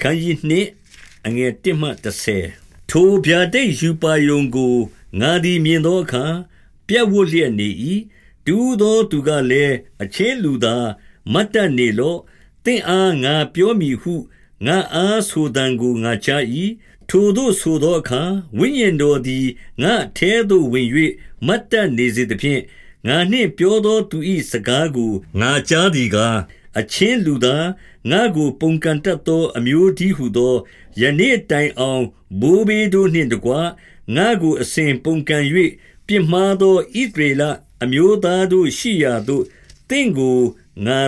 ခန်းကြီးနှစ်အငယ်1မှ30ထိုဗျာဒိတ်ယူပါယုံကိုငါသည်မြင်သောအခါပြက်ဝတ်လျက်နေ၏တူသောသူကလည်းအချင်းလူသားမတ်တနေလော့တင့်အားငါပြောမည်ဟုငါအားဆိုတံကိုငါချ၏ထိုတို့ဆိုသောအခါဝိညာဉ်တော်သည်ငါအထဲသို့ဝင်၍မတ်တနေစေသဖြင့် ငါနှင့်ပြောသောသူ၏စကားကိုငါကြားသည်ကားအချင်းလူသားငါကို ပုန်ကန်တတ်သော အမျိုးဒီဟုသောယနေ့တိုင်အောင်ဘိုးဘေးတို့နှင့်တကွငါကိုအစဉ်ပုန်ကန်၍ပြစ်မှားသောဣသရေလအမျိုးသားတို့ရှိရာသို့တင့်ကိုငါ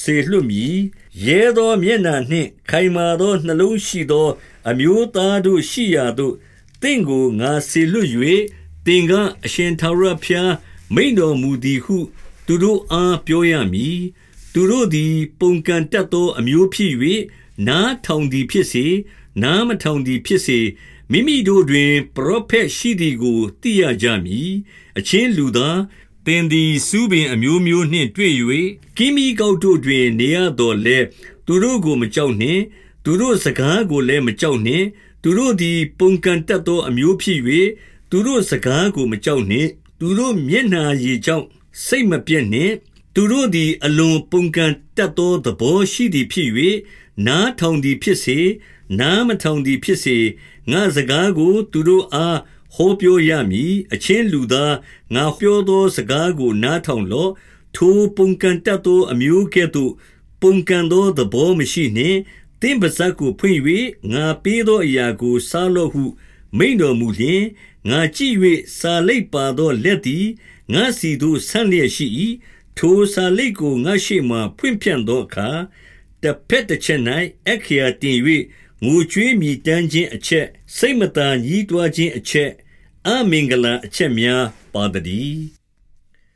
စေလွတ်မည်ရဲသောမျက်နှာနှင့် ခိုင်မာသောနှလုံးရှိသော အမျိုးသားတို့ရှိရာသို့တင့်ကိုငါစေလွတ်၍တင်ကအရှင်ထာဝရဘုရား မိန်တော်မူသည်ဟု သူတို့အားပြောရမည် သူတို့သည် ပုန်ကန်တတ်သောအမျိုးဖြစ်၍နားထောင်သည်ဖြစ်စေ နားမထောင်သည်ဖြစ်စေ မိမိတို့တွင် ပရောဖက်ရှိသည်ကို သိရကြမည် အချင်းလူသား သင်သည်စူးပင်အမျိုးမျိုးနှင့်တွေ့၍ကိမိကောက်တို့တွင် နေရတော်လဲသူတို့ကို မကြောက်နှင့် သူတို့စကားကိုလည်း မကြောက်နှင့် သူတို့သည် ပုန်ကန်တတ်သောအမျိုးဖြစ်၍သူတို့စကားကို မကြောက်နှင့် သူတို့မျက်နှာရည်ကြောင့်စိတ်မပြည့်နှင့် သူတို့သည် အလွန်ပုန်ကန်တတ်သောသဘောရှိသည်ဖြစ်၍နားထောင်သည်ဖြစ်စေနားမထောင်သည်ဖြစ်စေငါစကားကို သူတို့အားဟောပြောရမည်အချင်းလူသားငါပြောသောစကားကို နားထောင်လော့ထိုပုန်ကန်တတ်သောအမျိုးကဲ့သို့ပုန်ကန်သောသဘောမရှိနှင့်သင်ပါဇက်ကိုဖွင့်၍ငါပေးသောအရာကိုစားလော့ဟု မိန်တော်မူလျင်ငါကြည့်၍စာလိပ်ပါသောလက်သည်ငါစီသို့ဆန့်လျက်ရှိ၏ထိုစာလိပ်ကိုငါရှိမှဖွင့်ပြသောအခါတဖက်တစ်ချက်၌အခရာတင်၍ငိုကြွေးမြည်တမ်းခြင်းအချက်စိတ်မသာညှိတွားခြင်းအချက်အမင်္ဂလာအချက်များပါတည်း